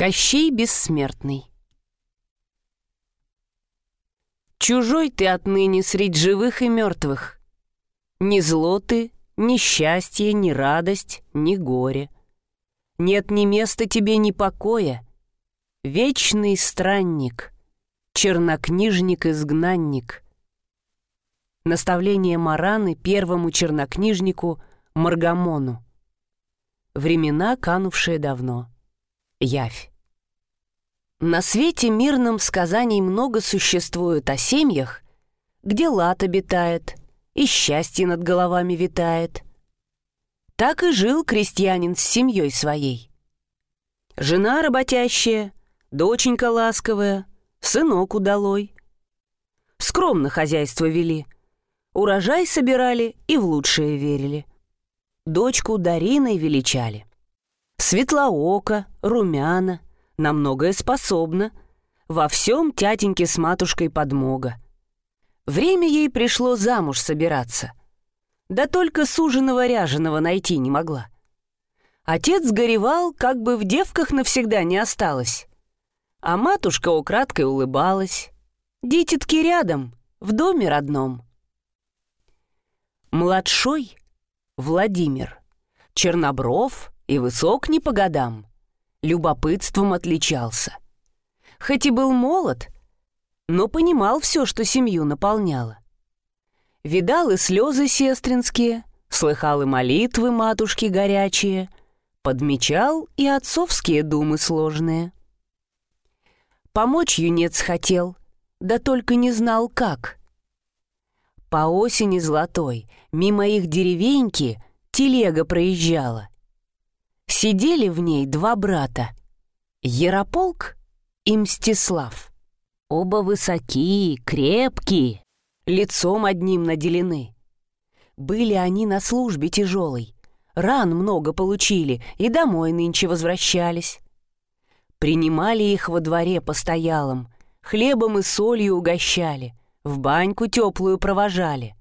Кощей бессмертный. Чужой ты отныне средь живых и мертвых. Ни зло ты, ни счастье, ни радость, ни горе. Нет ни места тебе, ни покоя. Вечный странник, чернокнижник-изгнанник. Наставление Мараны первому чернокнижнику Маргамону. Времена, канувшие давно. Явь. На свете мирном сказаний много существует о семьях, где лад обитает и счастье над головами витает. Так и жил крестьянин с семьей своей. Жена работящая, доченька ласковая, сынок удалой. Скромно хозяйство вели, урожай собирали и в лучшее верили. Дочку Дариной величали. Светлоока, румяна — на многое способна. Во всем тятеньке с матушкой подмога. Время ей пришло замуж собираться. Да только суженого ряженого найти не могла. Отец горевал, как бы в девках навсегда не осталось. А матушка украдкой улыбалась. Дитятки рядом, в доме родном. Младшой — Владимир. Чернобров и высок не по годам любопытством отличался. Хоть и был молод, но понимал все, что семью наполняло. Видал и слезы сестринские, слыхал и молитвы матушки горячие, подмечал и отцовские думы сложные. Помочь юнец хотел, да только не знал как. По осени золотой мимо их деревеньки телега проезжала. Сидели в ней два брата — Ярополк и Мстислав. Оба высокие, крепкие, лицом одним наделены. Были они на службе тяжелой, ран много получили и домой нынче возвращались. Принимали их во дворе постоялом, хлебом и солью угощали, в баньку теплую провожали.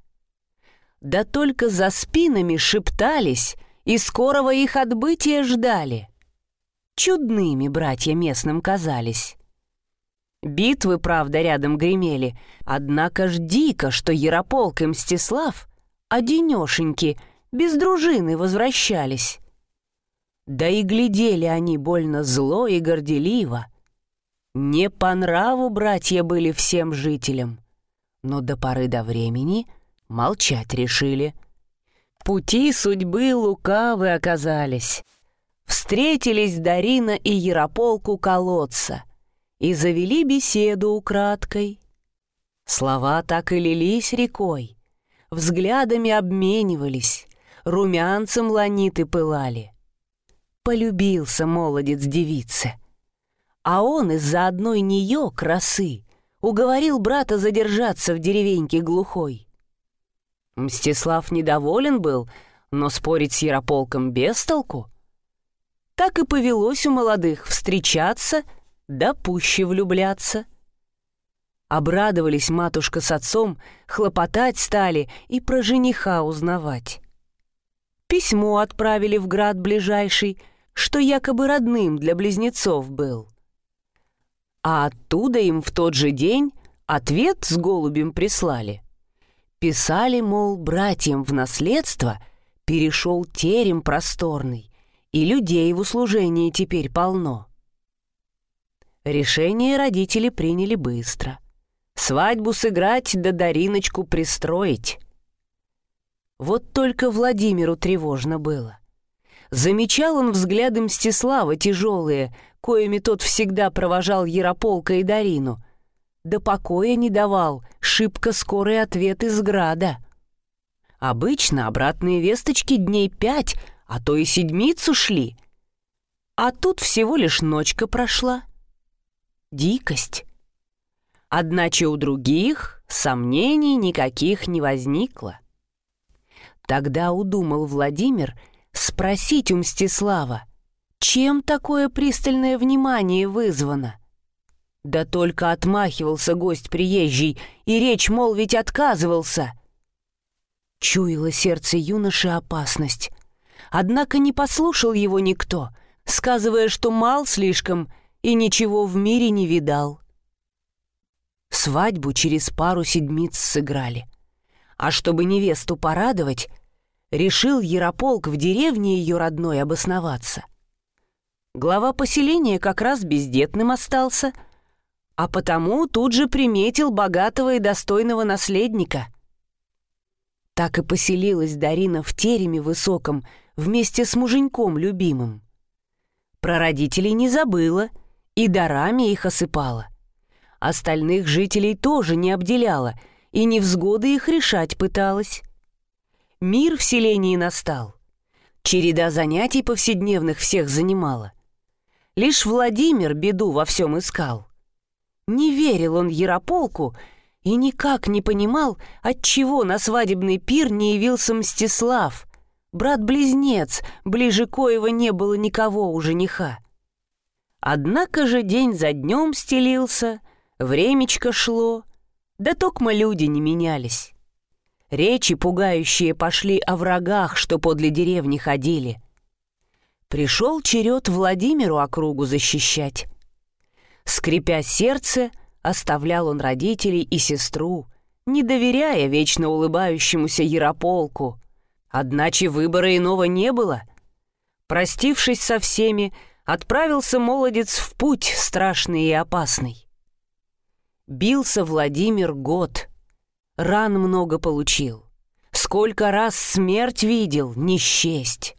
Да только за спинами шептались — и скорого их отбытия ждали. Чудными братья местным казались. Битвы, правда, рядом гремели, однако ж дико, что Ярополк и Мстислав одинешеньки, без дружины возвращались. Да и глядели они больно зло и горделиво. Не по нраву братья были всем жителям, но до поры до времени молчать решили — Пути судьбы лукавы оказались. Встретились Дарина и Ярополк у колодца и завели беседу украдкой. Слова так и лились рекой, взглядами обменивались, румянцем ланиты пылали. Полюбился молодец девице, а он из-за одной нее красы уговорил брата задержаться в деревеньке глухой. Мстислав недоволен был, но спорить с Ярополком без толку. Так и повелось у молодых встречаться, да пуще влюбляться. Обрадовались матушка с отцом, хлопотать стали и про жениха узнавать. Письмо отправили в град ближайший, что якобы родным для близнецов был. А оттуда им в тот же день ответ с голубем прислали — Писали, мол, братьям в наследство перешел терем просторный, и людей в услужении теперь полно. Решение родители приняли быстро. Свадьбу сыграть да Дариночку пристроить. Вот только Владимиру тревожно было. Замечал он взглядом Мстислава тяжелые, коими тот всегда провожал Ярополка и Дарину — да покоя не давал шибко скорый ответ из града. Обычно обратные весточки дней пять, а то и седмицу шли. А тут всего лишь ночка прошла. Дикость. Одначе у других сомнений никаких не возникло. Тогда удумал Владимир спросить у Мстислава, чем такое пристальное внимание вызвано. Да только отмахивался гость приезжий, и речь, мол, ведь отказывался. Чуяло сердце юноши опасность. Однако не послушал его никто, сказывая, что мал слишком и ничего в мире не видал. Свадьбу через пару седмиц сыграли. А чтобы невесту порадовать, решил Ярополк в деревне ее родной обосноваться. Глава поселения как раз бездетным остался, а потому тут же приметил богатого и достойного наследника. Так и поселилась Дарина в тереме высоком вместе с муженьком любимым. Про родителей не забыла и дарами их осыпала. Остальных жителей тоже не обделяла и невзгоды их решать пыталась. Мир в селении настал. Череда занятий повседневных всех занимала. Лишь Владимир беду во всем искал. Не верил он Ярополку и никак не понимал, отчего на свадебный пир не явился Мстислав, брат-близнец, ближе коего не было никого у жениха. Однако же день за днем стелился, времечко шло, да токмо люди не менялись. Речи пугающие пошли о врагах, что подле деревни ходили. Пришел черед Владимиру округу защищать. Скрипя сердце, оставлял он родителей и сестру, не доверяя вечно улыбающемуся Ярополку. Одначе выбора иного не было. Простившись со всеми, отправился молодец в путь страшный и опасный. Бился Владимир год, ран много получил. Сколько раз смерть видел, не счесть.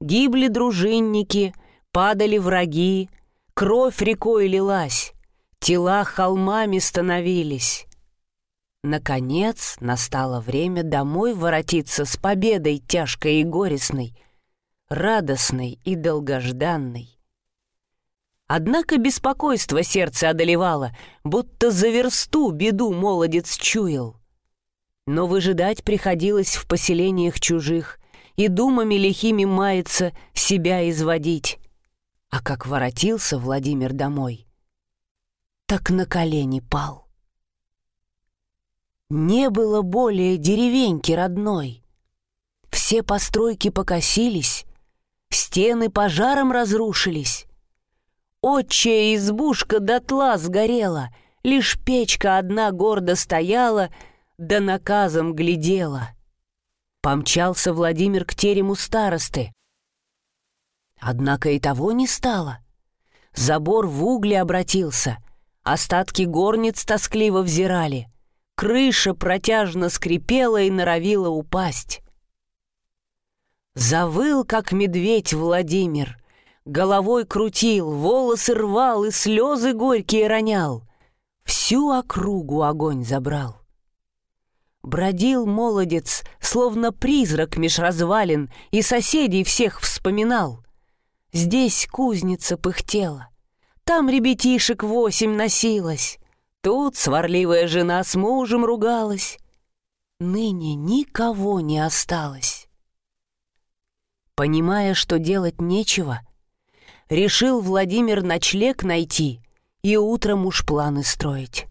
Гибли дружинники, падали враги, кровь рекой лилась, тела холмами становились. Наконец настало время домой воротиться с победой тяжкой и горестной, радостной и долгожданной. Однако беспокойство сердце одолевало, будто за версту беду молодец чуял. Но выжидать приходилось в поселениях чужих, и думами лихими мается себя изводить. А как воротился Владимир домой, так на колени пал. Не было более деревеньки родной. Все постройки покосились, стены пожаром разрушились. Отчая избушка дотла сгорела, лишь печка одна гордо стояла — да наказом глядела. Помчался Владимир к терему старосты. Однако и того не стало. Забор в угле обратился, остатки горниц тоскливо взирали, крыша протяжно скрипела и норовила упасть. Завыл, как медведь Владимир, головой крутил, волосы рвал и слезы горькие ронял. Всю округу огонь забрал. Бродил молодец, словно призрак меж развалин, и соседей всех вспоминал. Здесь кузница пыхтела, там ребятишек восемь носилась, тут сварливая жена с мужем ругалась. Ныне никого не осталось. Понимая, что делать нечего, решил Владимир ночлег найти и утром уж планы строить.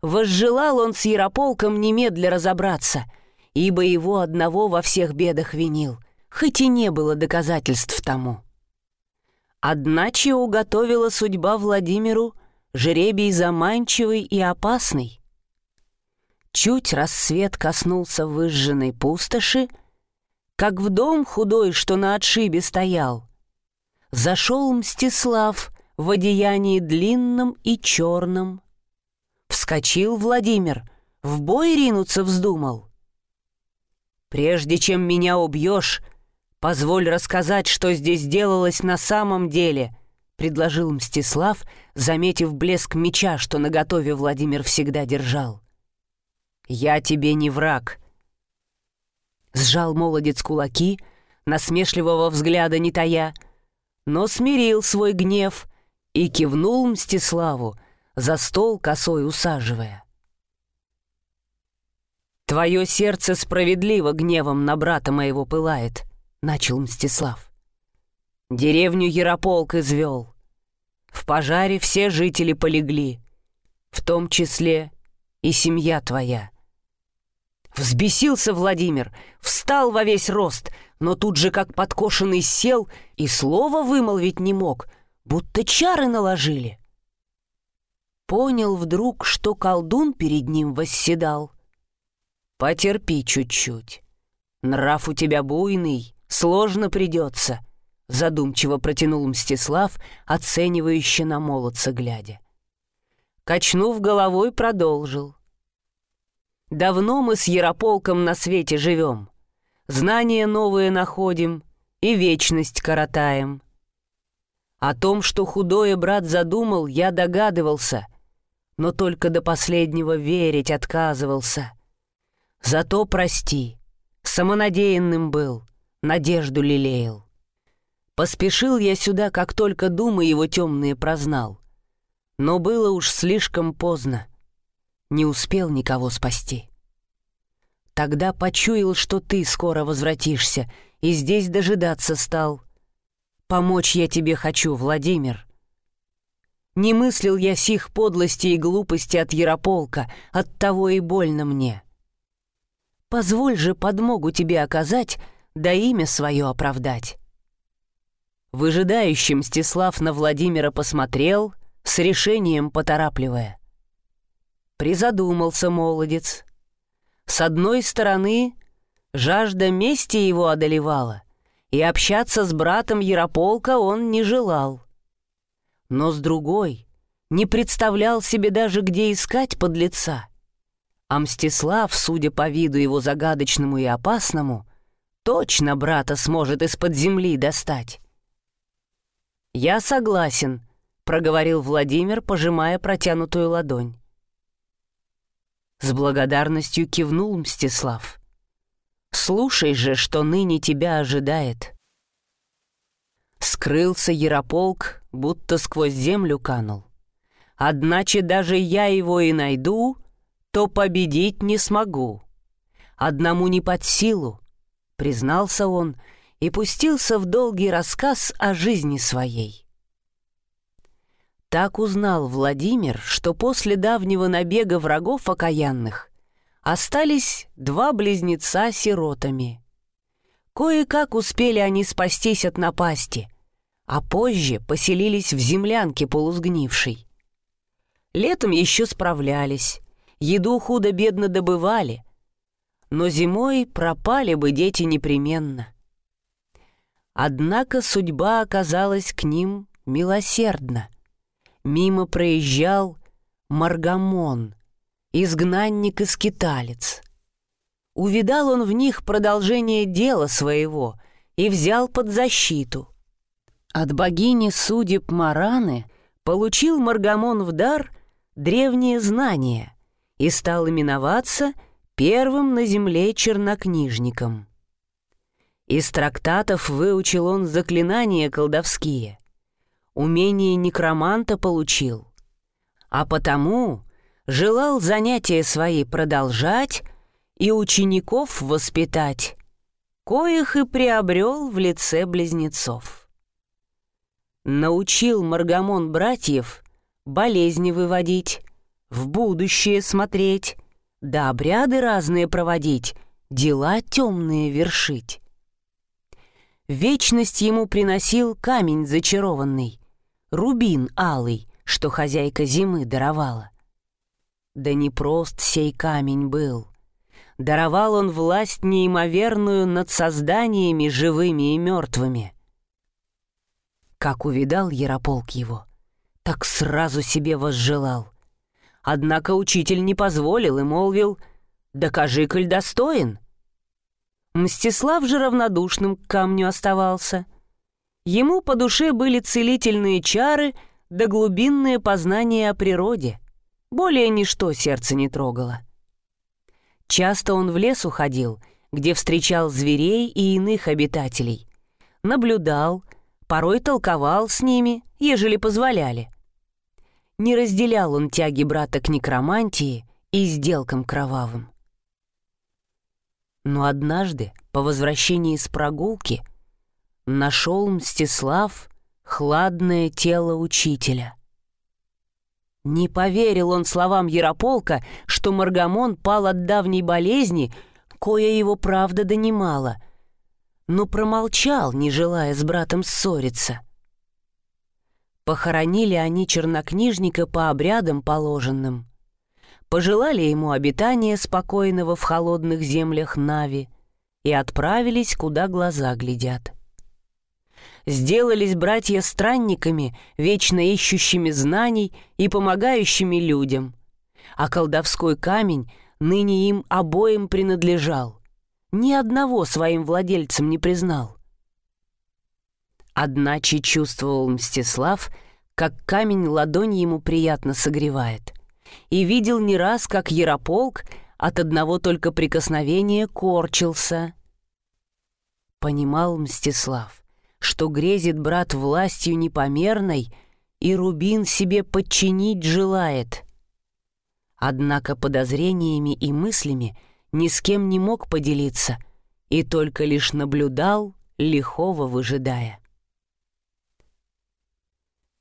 Возжелал он с Ярополком немедля разобраться, ибо его одного во всех бедах винил, хоть и не было доказательств тому. Одначе уготовила судьба Владимиру жребий заманчивый и опасный. Чуть рассвет коснулся выжженной пустоши, как в дом худой, что на отшибе стоял, зашел Мстислав в одеянии длинном и черном, Вскочил Владимир, в бой ринуться вздумал. «Прежде чем меня убьешь, позволь рассказать, что здесь делалось на самом деле», — предложил Мстислав, заметив блеск меча, что наготове Владимир всегда держал. «Я тебе не враг». Сжал молодец кулаки, насмешливого взгляда не тая, но смирил свой гнев и кивнул Мстиславу, за стол косой усаживая. «Твое сердце справедливо гневом на брата моего пылает», — начал Мстислав. «Деревню Ярополк извел. В пожаре все жители полегли, в том числе и семья твоя». Взбесился Владимир, встал во весь рост, но тут же как подкошенный сел и слова вымолвить не мог, будто чары наложили. Понял вдруг, что колдун перед ним восседал. «Потерпи чуть-чуть. Нрав у тебя буйный, сложно придется», — задумчиво протянул Мстислав, оценивающе на молодца глядя. Качнув головой, продолжил. «Давно мы с Ярополком на свете живем. Знания новые находим и вечность коротаем. О том, что худое брат задумал, я догадывался, но только до последнего верить отказывался. Зато прости, самонадеянным был, надежду лелеял. Поспешил я сюда, как только думы его темные прознал. Но было уж слишком поздно. Не успел никого спасти. Тогда почуял, что ты скоро возвратишься, и здесь дожидаться стал. Помочь я тебе хочу, Владимир. Не мыслил я сих подлости и глупости от Ярополка, от того и больно мне. Позволь же подмогу тебе оказать, да имя свое оправдать. Выжидающим Мстислав на Владимира посмотрел, с решением поторапливая. Призадумался молодец. С одной стороны, жажда мести его одолевала, и общаться с братом Ярополка он не желал. Но с другой, не представлял себе даже, где искать подлеца. А Мстислав, судя по виду его загадочному и опасному, точно брата сможет из-под земли достать. «Я согласен», — проговорил Владимир, пожимая протянутую ладонь. С благодарностью кивнул Мстислав. «Слушай же, что ныне тебя ожидает». Скрылся Ярополк, будто сквозь землю канул. «Одначе даже я его и найду, то победить не смогу. Одному не под силу», — признался он и пустился в долгий рассказ о жизни своей. Так узнал Владимир, что после давнего набега врагов окаянных остались два близнеца сиротами. Кое-как успели они спастись от напасти, а позже поселились в землянке полусгнившей. Летом еще справлялись, еду худо-бедно добывали, но зимой пропали бы дети непременно. Однако судьба оказалась к ним милосердна. Мимо проезжал Маргамон, изгнанник и скиталец. Увидал он в них продолжение дела своего и взял под защиту. От богини судеб Мараны получил Маргамон в дар древние знания и стал именоваться первым на земле чернокнижником. Из трактатов выучил он заклинания колдовские — умение некроманта получил, а потому желал занятия свои продолжать и учеников воспитать, коих и приобрел в лице близнецов. Научил Маргамон братьев болезни выводить, в будущее смотреть, да обряды разные проводить, дела темные вершить. Вечность ему приносил камень зачарованный, рубин алый, что хозяйка зимы даровала. Да не прост сей камень был. Даровал он власть неимоверную над созданиями живыми и мертвыми. Как увидал Ярополк его, так сразу себе возжелал. Однако учитель не позволил и молвил «Докажи, коль достоин». Мстислав же равнодушным к камню оставался — Ему по душе были целительные чары да глубинное познание о природе. Более ничто сердце не трогало. Часто он в лес уходил, где встречал зверей и иных обитателей. Наблюдал, порой толковал с ними, ежели позволяли. Не разделял он тяги брата к некромантии и сделкам кровавым. Но однажды, по возвращении с прогулки, нашел Мстислав хладное тело учителя. Не поверил он словам Ярополка, что Маргамон пал от давней болезни, кое его правда донимала, но промолчал, не желая с братом ссориться. Похоронили они чернокнижника по обрядам положенным. Пожелали ему обитания спокойного в холодных землях Нави и отправились, куда глаза глядят. Сделались братья странниками, вечно ищущими знаний и помогающими людям. А колдовской камень ныне им обоим принадлежал. Ни одного своим владельцем не признал. Одначе чувствовал Мстислав, как камень ладонь ему приятно согревает, и видел не раз, как Ярополк от одного только прикосновения корчился. Понимал Мстислав, что грезит брат властью непомерной и Рубин себе подчинить желает. Однако подозрениями и мыслями ни с кем не мог поделиться и только лишь наблюдал, лихого выжидая.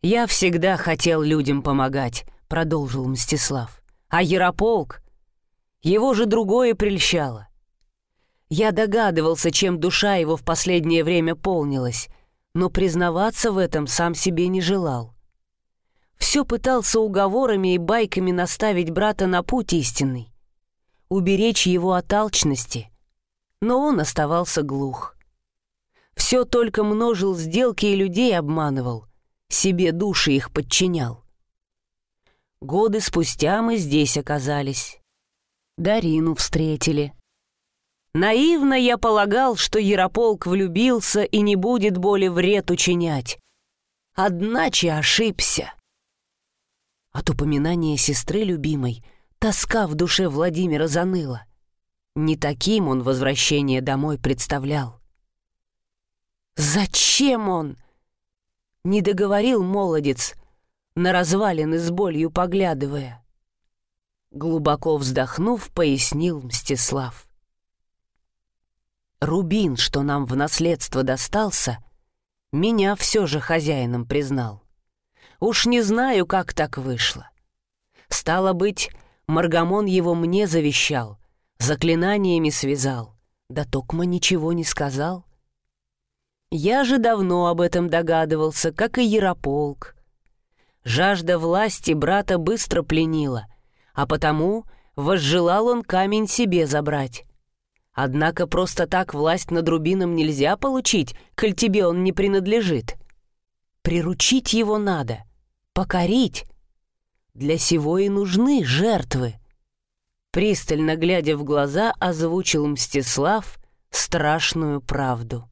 «Я всегда хотел людям помогать», — продолжил Мстислав. «А Ярополк? Его же другое прельщало. Я догадывался, чем душа его в последнее время полнилась, но признаваться в этом сам себе не желал. Все пытался уговорами и байками наставить брата на путь истинный, уберечь его от алчности, но он оставался глух. Все только множил сделки и людей обманывал — себе души их подчинял. Годы спустя мы здесь оказались. Дарину встретили. Наивно я полагал, что Ярополк влюбился и не будет боли вред учинять. Одначе ошибся. От упоминания сестры любимой тоска в душе Владимира заныла. Не таким он возвращение домой представлял. «Зачем он?» Не договорил молодец, на развалины с болью поглядывая. Глубоко вздохнув, пояснил Мстислав. Рубин, что нам в наследство достался, меня все же хозяином признал. Уж не знаю, как так вышло. Стало быть, Маргамон его мне завещал, заклинаниями связал, да Токма ничего не сказал. Я же давно об этом догадывался, как и Ярополк. Жажда власти брата быстро пленила, а потому возжелал он камень себе забрать. Однако просто так власть над Рубином нельзя получить, коль тебе он не принадлежит. Приручить его надо, покорить. Для сего и нужны жертвы. Пристально глядя в глаза, озвучил Мстислав страшную правду.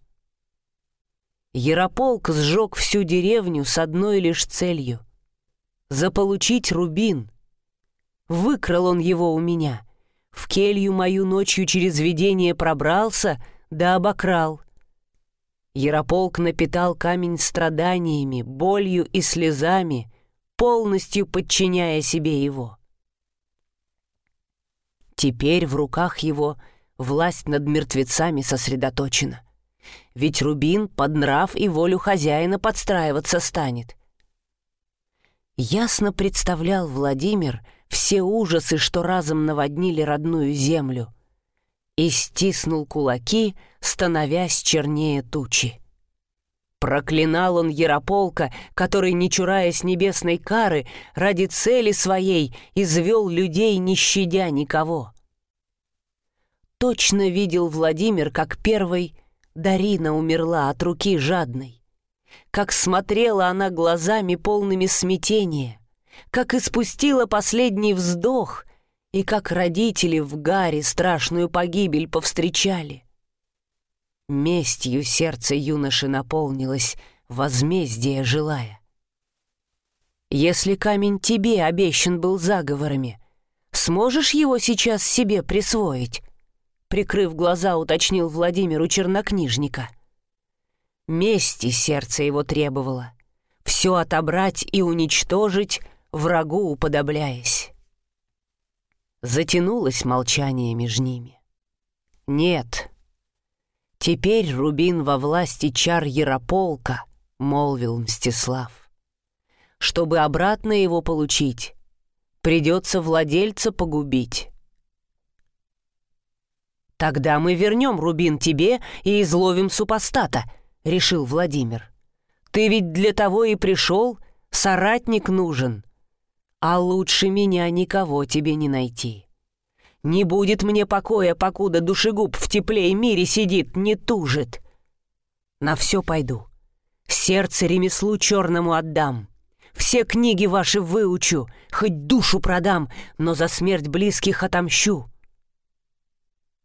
Ярополк сжег всю деревню с одной лишь целью — заполучить рубин. Выкрал он его у меня. В келью мою ночью через видение пробрался, да обокрал. Ярополк напитал камень страданиями, болью и слезами, полностью подчиняя себе его. Теперь в руках его власть над мертвецами сосредоточена — ведь Рубин под нрав и волю хозяина подстраиваться станет. Ясно представлял Владимир все ужасы, что разом наводнили родную землю, и стиснул кулаки, становясь чернее тучи. Проклинал он Ярополка, который, не чураясь небесной кары, ради цели своей извел людей, не щадя никого. Точно видел Владимир, как первый Дарина умерла от руки жадной. Как смотрела она глазами полными смятения, как испустила последний вздох и как родители в гаре страшную погибель повстречали. Местью сердце юноши наполнилось, возмездие желая. Если камень тебе обещан был заговорами, сможешь его сейчас себе присвоить? Прикрыв глаза, уточнил Владимир у чернокнижника. Мести сердце его требовало. Все отобрать и уничтожить, врагу уподобляясь. Затянулось молчание между ними. «Нет, теперь Рубин во власти чар Ярополка», — молвил Мстислав. «Чтобы обратно его получить, придется владельца погубить». «Тогда мы вернем рубин тебе и изловим супостата», — решил Владимир. «Ты ведь для того и пришел, соратник нужен, а лучше меня никого тебе не найти. Не будет мне покоя, покуда душегуб в тепле и мире сидит, не тужит. На все пойду. Сердце ремеслу черному отдам. Все книги ваши выучу, хоть душу продам, но за смерть близких отомщу.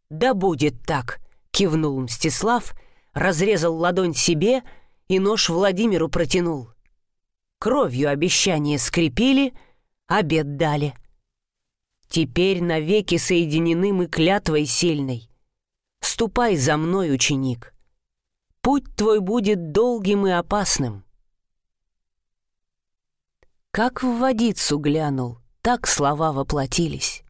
«Да будет так», — кивнул Мстислав, разрезал ладонь себе и нож Владимиру протянул. Кровью обещания скрепили, обед дали — Теперь навеки соединены мы клятвой сильной. Ступай за мной, ученик. Путь твой будет долгим и опасным. Как в водицу глянул, так слова воплотились.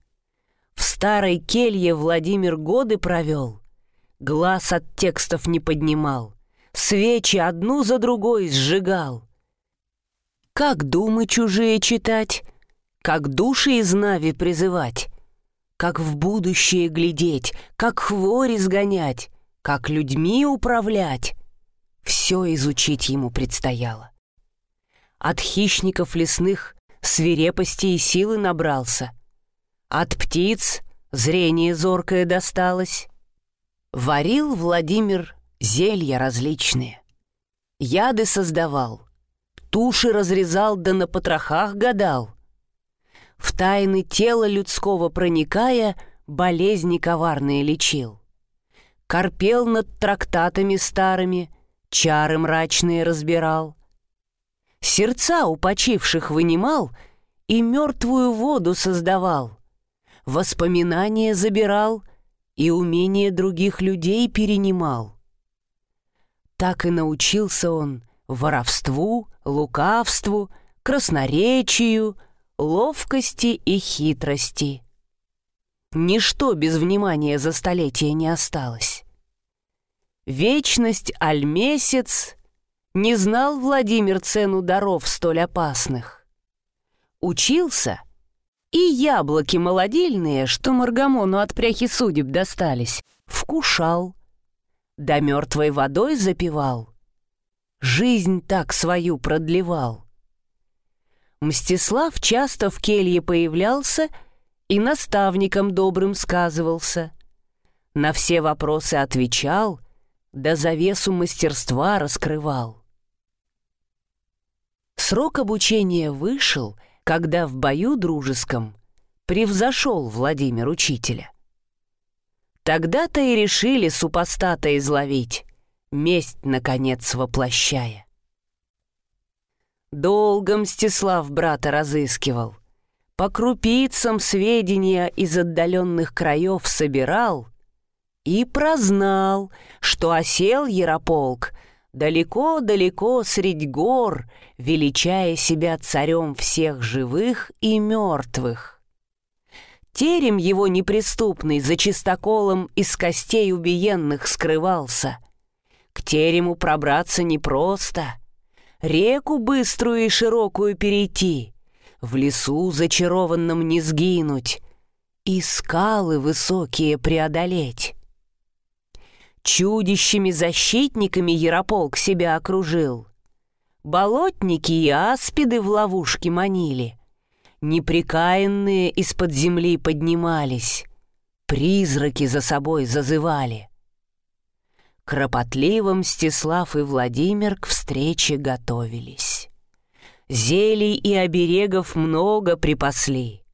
В старой келье Владимир годы провел, глаз от текстов не поднимал, свечи одну за другой сжигал. Как думы чужие читать, как души из Нави призывать, как в будущее глядеть, как хвори сгонять, как людьми управлять. Все изучить ему предстояло. От хищников лесных свирепости и силы набрался. От птиц зрение зоркое досталось. Варил Владимир зелья различные. Яды создавал, туши разрезал да на потрохах гадал в тайны тела людского проникая, болезни коварные лечил. Корпел над трактатами старыми, чары мрачные разбирал. Сердца у почивших вынимал и мертвую воду создавал. Воспоминания забирал и умения других людей перенимал. Так и научился он воровству, лукавству, красноречию — ловкости и хитрости. Ничто без внимания за столетия не осталось. Вечность аль месяц не знал Владимир цену даров столь опасных. Учился, и яблоки молодильные, что Маргамону от пряхи судеб достались, вкушал, да мертвой водой запивал, жизнь так свою продлевал. Мстислав часто в келье появлялся и наставником добрым сказывался. На все вопросы отвечал, да завесу мастерства раскрывал. Срок обучения вышел, когда в бою дружеском превзошел Владимир учителя. Тогда-то и решили супостата изловить, месть, наконец, воплощая. Долго Мстислав брата разыскивал. По крупицам сведения из отдаленных краев собирал и прознал, что осел Ярополк далеко-далеко средь гор, величая себя царем всех живых и мертвых. Терем его неприступный за чистоколом из костей убиенных скрывался. К терему пробраться непросто — реку быструю и широкую перейти, в лесу зачарованном не сгинуть и скалы высокие преодолеть. Чудищами-защитниками Ярополк себя окружил. Болотники и аспиды в ловушке манили. Неприкаянные из-под земли поднимались. Призраки за собой зазывали. Кропотливо Мстислав и Владимир к встрече готовились. Зелий и оберегов много припасли.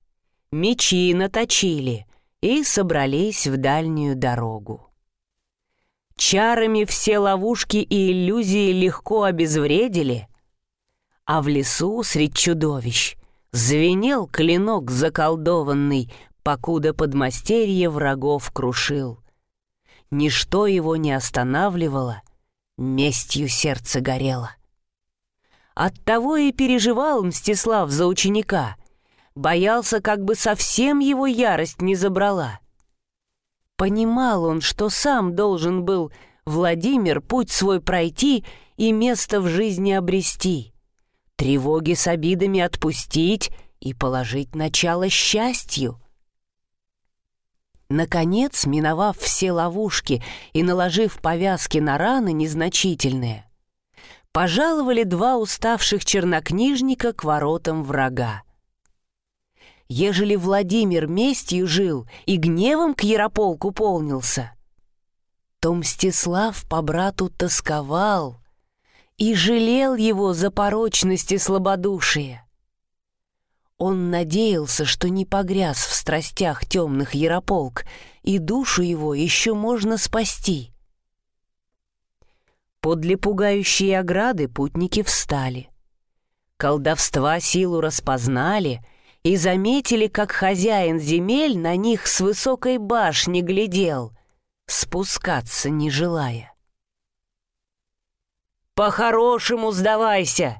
Мечи наточили и собрались в дальнюю дорогу. Чарами все ловушки и иллюзии легко обезвредили, а в лесу средь чудовищ звенел клинок заколдованный, покуда подмастерье врагов крушил. Ничто его не останавливало, местью сердце горело. Оттого и переживал Мстислав за ученика, боялся, как бы совсем его ярость не забрала. Понимал он, что сам должен был Владимир путь свой пройти и место в жизни обрести, тревоги с обидами отпустить и положить начало счастью. Наконец, миновав все ловушки и наложив повязки на раны незначительные, пожаловали два уставших чернокнижника к воротам врага. Ежели Владимир местью жил и гневом к Ярополку полнился, то Мстислав по брату тосковал и жалел его за порочность и слабодушие. Он надеялся, что не погряз в страстях темных Ярополк, и душу его еще можно спасти. Подле пугающей ограды путники встали. Колдовства силу распознали и заметили, как хозяин земель на них с высокой башни глядел, спускаться не желая. «По-хорошему сдавайся!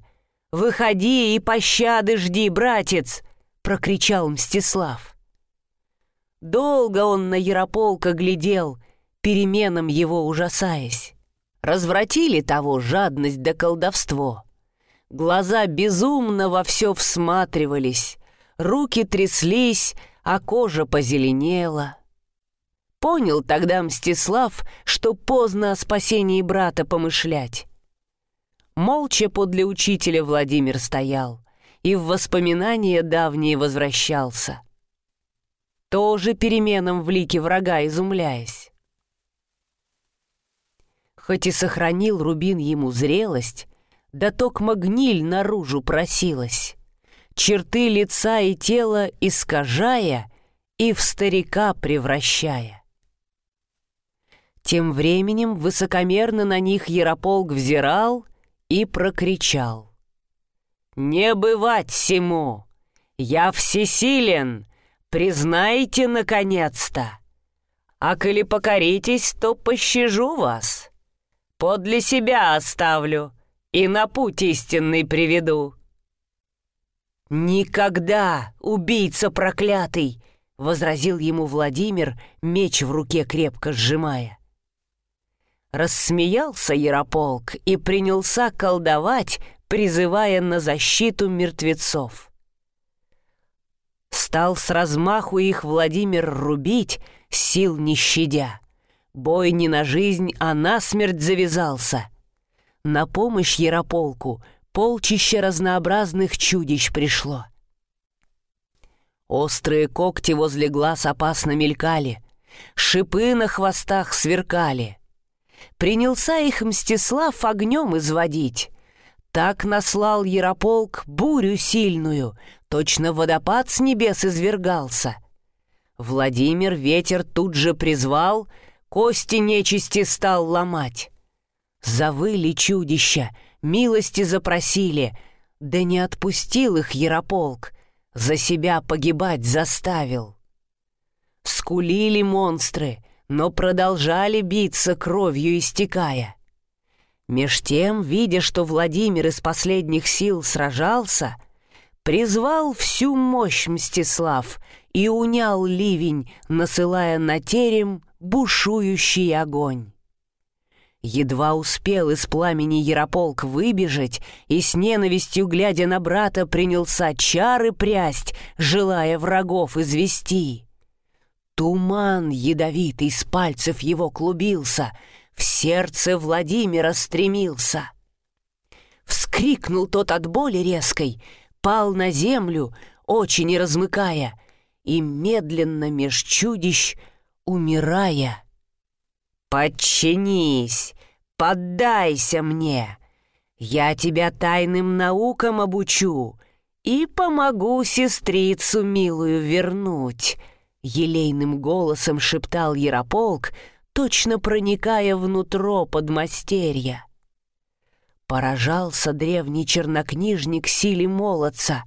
Выходи и пощады жди, братец!» — прокричал Мстислав. Долго он на Ярополка глядел, переменам его ужасаясь. Развратили того жадность да колдовство. Глаза безумно во все всматривались, руки тряслись, а кожа позеленела. Понял тогда Мстислав, что поздно о спасении брата помышлять. Молча подле учителя Владимир стоял и в воспоминания давние возвращался. Тоже переменам в лике врага изумляясь. Хоть и сохранил Рубин ему зрелость, да токма гниль наружу просилась, черты лица и тела искажая и в старика превращая. Тем временем высокомерно на них Ярополк взирал и прокричал. «Не бывать всему! Я всесилен! Признайте, наконец-то! А коли покоритесь, то пощажу вас!» подле себя оставлю и на путь истинный приведу». «Никогда, убийца проклятый!» — возразил ему Владимир, меч в руке крепко сжимая. Рассмеялся Ярополк и принялся колдовать, призывая на защиту мертвецов. Стал с размаху их Владимир рубить, сил не щадя. Бой не на жизнь, а на смерть завязался. На помощь Ярополку полчище разнообразных чудищ пришло. Острые когти возле глаз опасно мелькали, шипы на хвостах сверкали. Принялся их Мстислав огнем изводить. Так наслал Ярополк бурю сильную, точно водопад с небес извергался. Владимир ветер тут же призвал — кости нечисти стал ломать. Завыли чудища, милости запросили, да не отпустил их Ярополк, за себя погибать заставил. Скулили монстры, но продолжали биться кровью истекая. Меж тем, видя, что Владимир из последних сил сражался, призвал всю мощь Мстислав и унял ливень, насылая на терем бушующий огонь. Едва успел из пламени Ярополк выбежать и с ненавистью, глядя на брата, принялся чары прясть, желая врагов извести. Туман ядовитый с пальцев его клубился, в сердце Владимира стремился. Вскрикнул тот от боли резкой, пал на землю, очи не размыкая, и медленно меж чудищ — умирая. «Подчинись, поддайся мне, я тебя тайным наукам обучу и помогу сестрицу милую вернуть», — елейным голосом шептал Ярополк, точно проникая внутрь подмастерья. Поражался древний чернокнижник силе молодца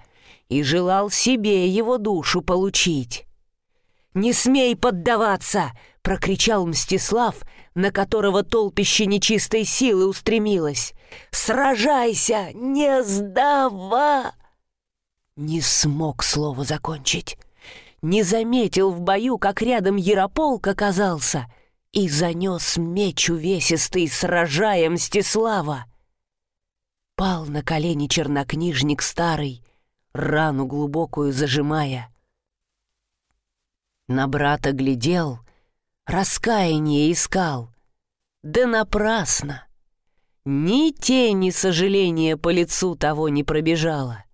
и желал себе его душу получить. «Не смей поддаваться!» — прокричал Мстислав, на которого толпище нечистой силы устремилось. «Сражайся! Не сдава!» Не смог слово закончить. Не заметил в бою, как рядом Ярополк оказался, и занес меч увесистый, сражая Мстислава. Пал на колени чернокнижник старый, рану глубокую зажимая — на брата глядел, раскаяние искал. Да напрасно. Ни тени сожаления по лицу того не пробежало.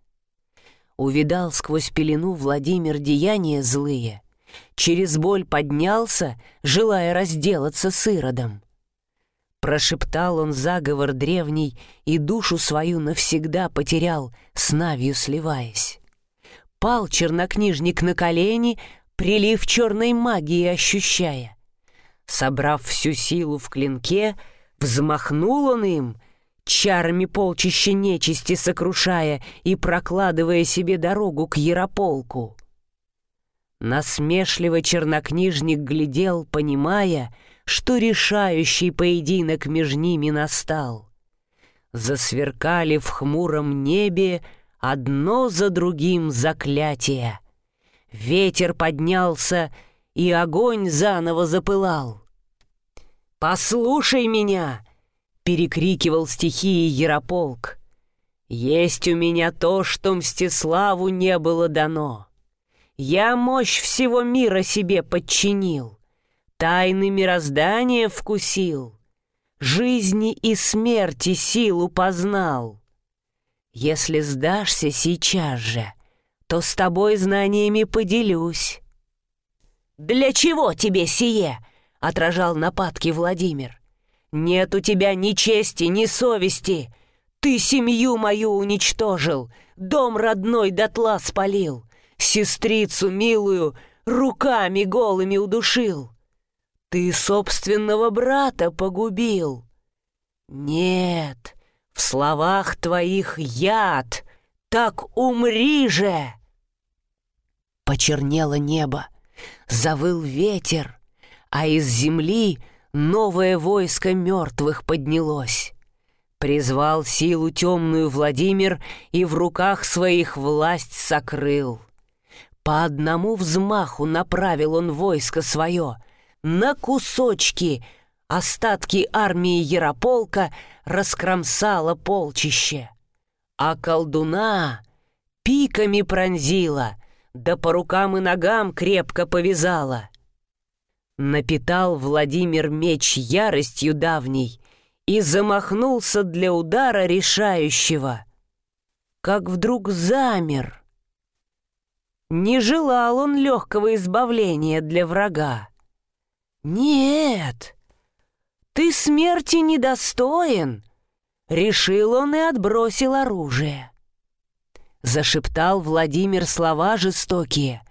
Увидал сквозь пелену Владимир деяния злые, через боль поднялся, желая разделаться с Иродом. Прошептал он заговор древний и душу свою навсегда потерял, с Навью сливаясь. Пал чернокнижник на колени, прилив черной магии ощущая. Собрав всю силу в клинке, взмахнул он им, чарами полчища нечисти сокрушая и прокладывая себе дорогу к Ярополку. Насмешливо чернокнижник глядел, понимая, что решающий поединок между ними настал. Засверкали в хмуром небе одно за другим заклятия. Ветер поднялся, и огонь заново запылал. «Послушай меня!» — перекрикивал стихии Ярополк. «Есть у меня то, что Мстиславу не было дано. Я мощь всего мира себе подчинил, тайны мироздания вкусил, жизни и смерти силу познал. Если сдашься сейчас же, то с тобой знаниями поделюсь». «Для чего тебе сие?» — отражал нападки Владимир. «Нет у тебя ни чести, ни совести. Ты семью мою уничтожил, дом родной дотла спалил, сестрицу милую руками голыми удушил. Ты собственного брата погубил. Нет, в словах твоих яд, так умри же!» Почернело небо, завыл ветер, а из земли новое войско мертвых поднялось. Призвал силу темную Владимир и в руках своих власть сокрыл. По одному взмаху направил он войско свое, на кусочки остатки армии Ярополка раскромсало полчище, а колдуна пиками пронзила, да по рукам и ногам крепко повязала. Напитал Владимир меч яростью давней и замахнулся для удара решающего, как вдруг замер — не желал он легкого избавления для врага. «Нет, ты смерти недостоин!» Решил он и отбросил оружие. Зашептал Владимир слова жестокие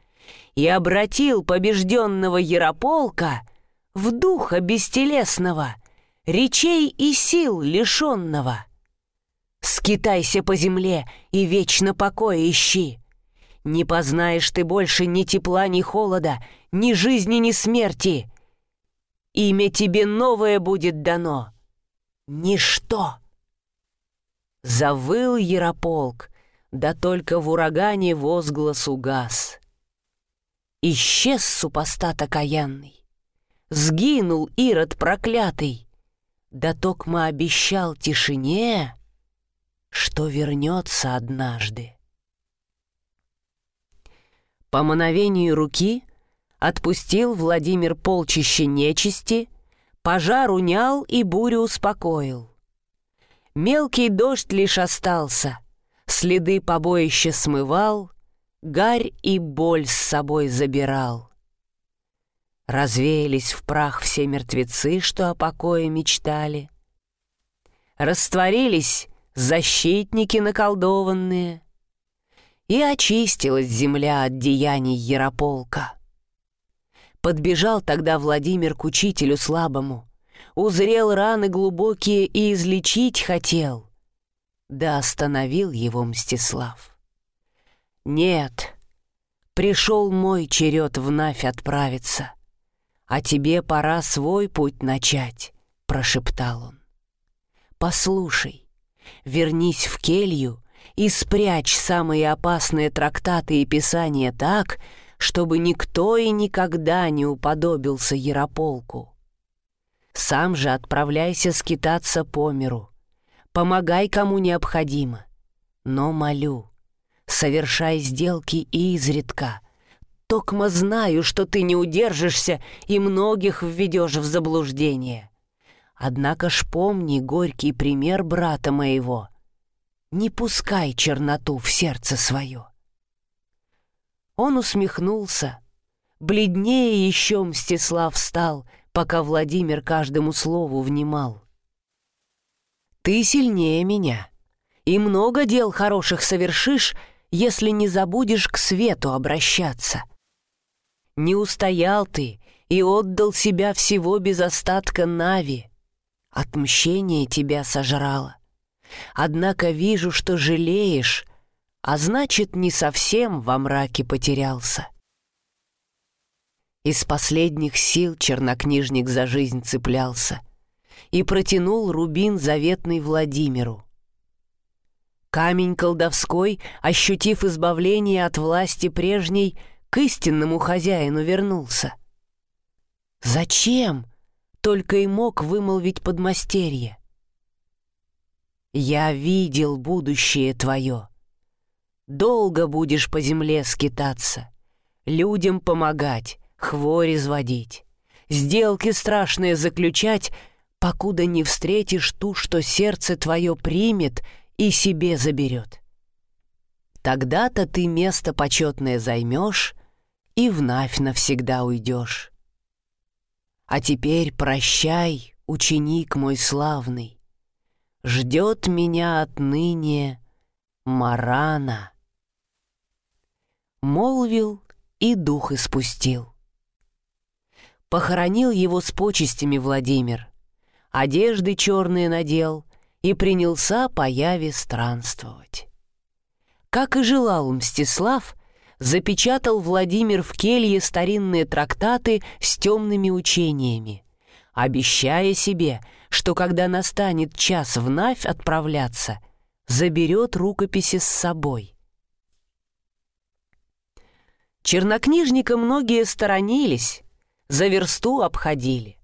и обратил побежденного Ярополка в духа бестелесного, речей и сил лишенного. «Скитайся по земле и вечно покой ищи!» Не познаешь ты больше ни тепла, ни холода, ни жизни, ни смерти. Имя тебе новое будет дано. Ничто. Завыл Ярополк, да только в урагане возглас угас. Исчез супостат окаянный, сгинул Ирод проклятый, да токма обещал тишине, что вернется однажды. По мановению руки отпустил Владимир полчище нечисти, пожар унял и бурю успокоил. Мелкий дождь лишь остался, следы побоища смывал, гарь и боль с собой забирал. Развеялись в прах все мертвецы, что о покое мечтали. Растворились защитники наколдованные — и очистилась земля от деяний Ярополка. Подбежал тогда Владимир к учителю слабому, узрел раны глубокие и излечить хотел. Да остановил его Мстислав. «Нет, пришел мой черед вновь отправиться, а тебе пора свой путь начать», — прошептал он. «Послушай, вернись в келью и спрячь самые опасные трактаты и писания так, чтобы никто и никогда не уподобился Ярополку. Сам же отправляйся скитаться по миру. Помогай, кому необходимо. Но молю, совершай сделки изредка. Токмо знаю, что ты не удержишься и многих введешь в заблуждение. Однако ж помни горький пример брата моего. Не пускай черноту в сердце свое. Он усмехнулся. Бледнее еще Мстислав стал, пока Владимир каждому слову внимал. «Ты сильнее меня, и много дел хороших совершишь, если не забудешь к свету обращаться. Не устоял ты и отдал себя всего без остатка Нави. Отмщение тебя сожрало. Однако вижу, что жалеешь, а значит, не совсем во мраке потерялся. Из последних сил чернокнижник за жизнь цеплялся и протянул рубин заветный Владимиру. Камень колдовской, ощутив избавление от власти прежней, к истинному хозяину вернулся. «Зачем?» — только и мог вымолвить подмастерье. «Я видел будущее твое. Долго будешь по земле скитаться, людям помогать, хворь изводить, сделки страшные заключать, покуда не встретишь ту, что сердце твое примет — и себе заберет. Тогда-то ты место почетное займешь и вновь навсегда уйдешь. А теперь прощай, ученик мой славный, ждет меня отныне Марана. Молвил и дух испустил. Похоронил его с почестями Владимир, одежды черные надел — и принялся по Яве странствовать. Как и желал Мстислав, запечатал Владимир в келье старинные трактаты с темными учениями, обещая себе, что когда настанет час вновь отправляться, заберет рукописи с собой. Чернокнижника многие сторонились, за версту обходили.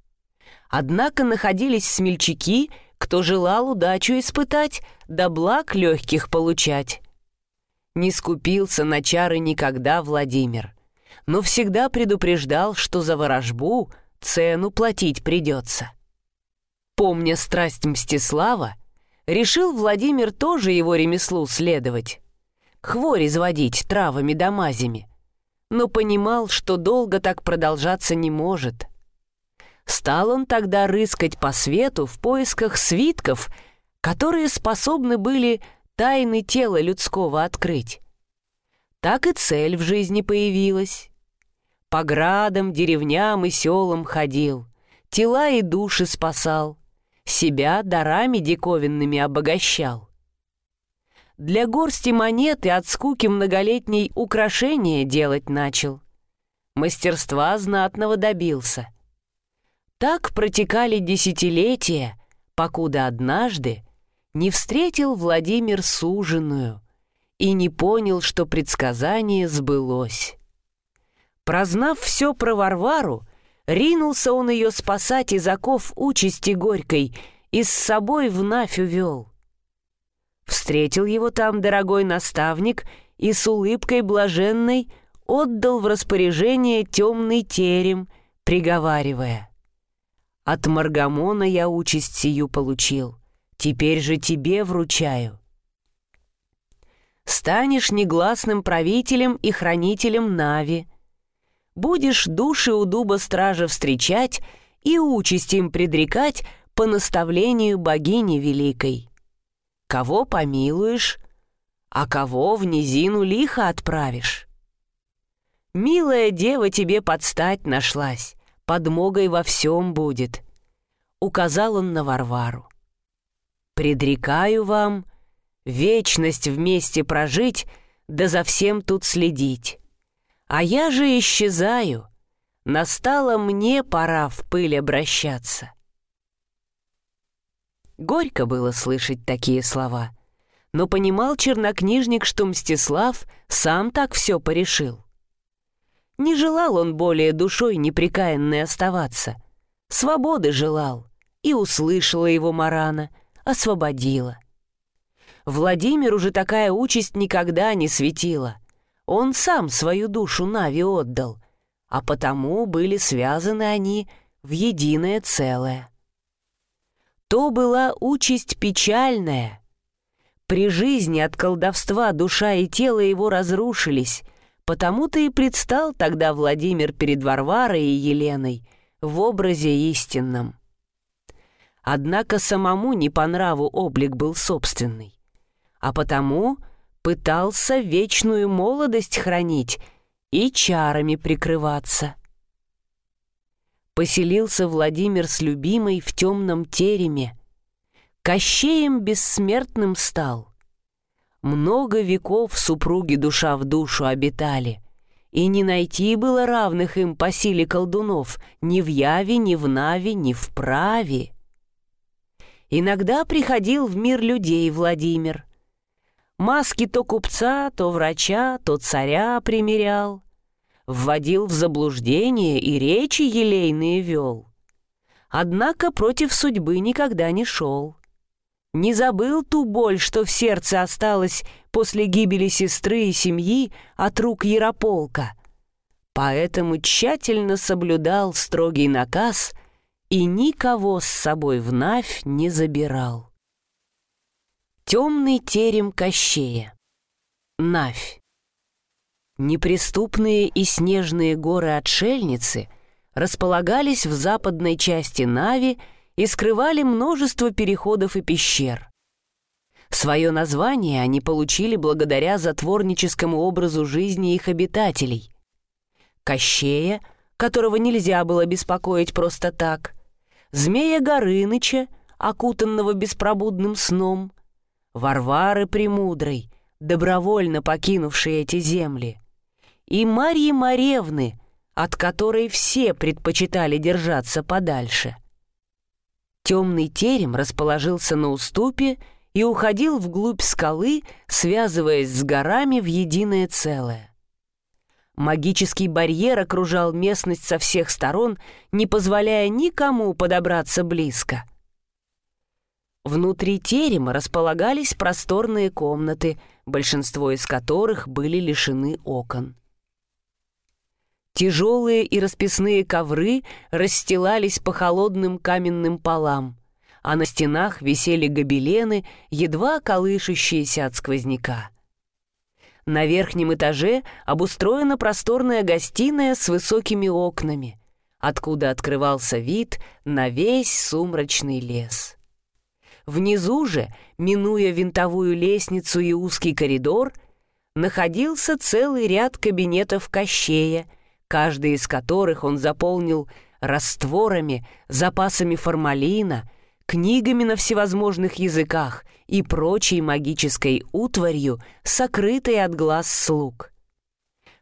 Однако находились смельчаки — кто желал удачу испытать, да благ легких получать. Не скупился на чары никогда Владимир, но всегда предупреждал, что за ворожбу цену платить придется. Помня страсть Мстислава, решил Владимир тоже его ремеслу следовать, хворь изводить травами да мазями, но понимал, что долго так продолжаться не может — Стал он тогда рыскать по свету в поисках свитков, которые способны были тайны тела людского открыть. Так и цель в жизни появилась. По градам, деревням и селам ходил, тела и души спасал, себя дарами диковинными обогащал. Для горсти монеты от скуки многолетней украшения делать начал. Мастерства знатного добился — так протекали десятилетия, покуда однажды не встретил Владимир суженую и не понял, что предсказание сбылось. Прознав все про Варвару, ринулся он ее спасать из оков участи горькой и с собой вновь увел. Встретил его там дорогой наставник и с улыбкой блаженной отдал в распоряжение темный терем, приговаривая — от Маргамона я участь сию получил. Теперь же тебе вручаю. Станешь негласным правителем и хранителем Нави. Будешь души у дуба стража встречать и участь им предрекать по наставлению богини великой. Кого помилуешь, а кого в низину лихо отправишь. Милая дева тебе подстать нашлась, подмогой во всем будет», — указал он на Варвару. «Предрекаю вам вечность вместе прожить, да за всем тут следить. А я же исчезаю, настала мне пора в пыль обращаться». Горько было слышать такие слова, но понимал чернокнижник, что Мстислав сам так все порешил. Не желал он более душой неприкаянной оставаться. Свободы желал, и услышала его Марана, освободила. Владимиру же такая участь никогда не светила. Он сам свою душу Нави отдал, а потому были связаны они в единое целое. То была участь печальная. При жизни от колдовства душа и тело его разрушились, потому-то и предстал тогда Владимир перед Варварой и Еленой в образе истинном. Однако самому не по нраву облик был собственный, а потому пытался вечную молодость хранить и чарами прикрываться. Поселился Владимир с любимой в темном тереме, Кощеем бессмертным стал. Много веков супруги душа в душу обитали, и не найти было равных им по силе колдунов ни в яве, ни в наве, ни в праве. Иногда приходил в мир людей Владимир. Маски то купца, то врача, то царя примерял. Вводил в заблуждение и речи елейные вел. Однако против судьбы никогда не шел. Не забыл ту боль, что в сердце осталась после гибели сестры и семьи от рук Ярополка. Поэтому тщательно соблюдал строгий наказ — и никого с собой в Навь не забирал. Темный терем Кощея. Навь. Неприступные и снежные горы-отшельницы располагались в западной части Нави и скрывали множество переходов и пещер. Свое название они получили благодаря затворническому образу жизни их обитателей. Кощея, которого нельзя было беспокоить просто так, змея Горыныча, окутанного беспробудным сном, Варвары Премудрой, добровольно покинувшей эти земли, и Марьи Маревны, от которой все предпочитали держаться подальше. Темный терем расположился на уступе и уходил вглубь скалы, связываясь с горами в единое целое. Магический барьер окружал местность со всех сторон, не позволяя никому подобраться близко. Внутри терема располагались просторные комнаты, большинство из которых были лишены окон. Тяжелые и расписные ковры расстилались по холодным каменным полам, а на стенах висели гобелены, едва колышущиеся от сквозняка. На верхнем этаже обустроена просторная гостиная с высокими окнами, откуда открывался вид на весь сумрачный лес. Внизу же, минуя винтовую лестницу и узкий коридор, находился целый ряд кабинетов Кощея, каждый из которых он заполнил растворами, запасами формалина, книгами на всевозможных языках и прочей магической утварью, сокрытой от глаз слуг.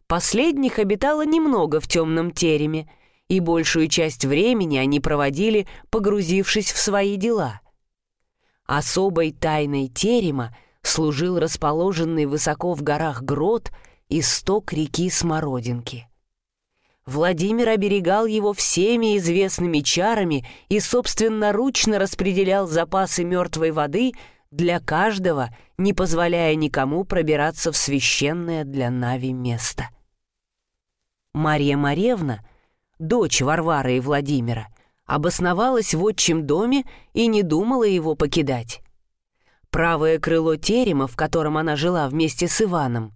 Последних обитало немного в темном тереме, и большую часть времени они проводили, погрузившись в свои дела. Особой тайной терема служил расположенный высоко в горах грот исток реки Смородинки. Владимир оберегал его всеми известными чарами и собственноручно распределял запасы мертвой воды для каждого, не позволяя никому пробираться в священное для Нави место. Марья Маревна, дочь Варвары и Владимира, обосновалась в отчим доме и не думала его покидать. Правое крыло терема, в котором она жила вместе с Иваном,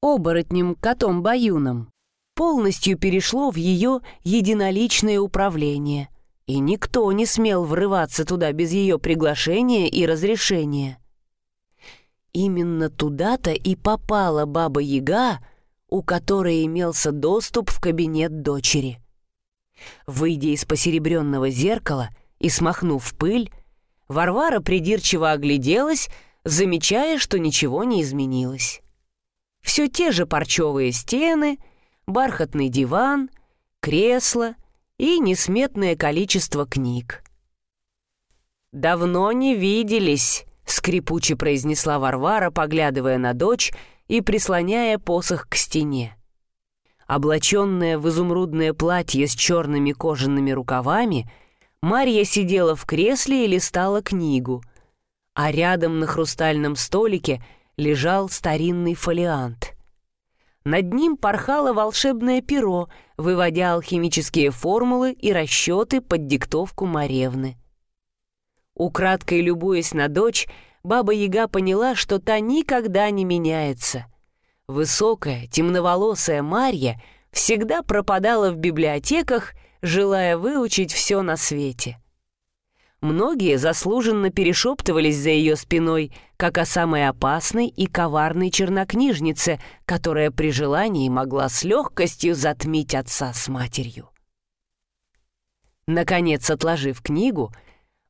оборотнем котом-баюном, полностью перешло в ее единоличное управление, и никто не смел врываться туда без ее приглашения и разрешения. Именно туда-то и попала Баба-Яга, у которой имелся доступ в кабинет дочери. Выйдя из посеребренного зеркала и смахнув пыль, Варвара придирчиво огляделась, замечая, что ничего не изменилось. Все те же парчевые стены — бархатный диван, кресло и несметное количество книг. «Давно не виделись», — скрипуче произнесла Варвара, поглядывая на дочь и прислоняя посох к стене. Облаченная в изумрудное платье с черными кожаными рукавами, Марья сидела в кресле и листала книгу, а рядом на хрустальном столике лежал старинный фолиант. Над ним порхало волшебное перо, выводя алхимические формулы и расчеты под диктовку Маревны. Украдкой любуясь на дочь, Баба-Яга поняла, что та никогда не меняется. Высокая, темноволосая Марья всегда пропадала в библиотеках, желая выучить все на свете. Многие заслуженно перешептывались за ее спиной, как о самой опасной и коварной чернокнижнице, которая при желании могла с легкостью затмить отца с матерью. Наконец, отложив книгу,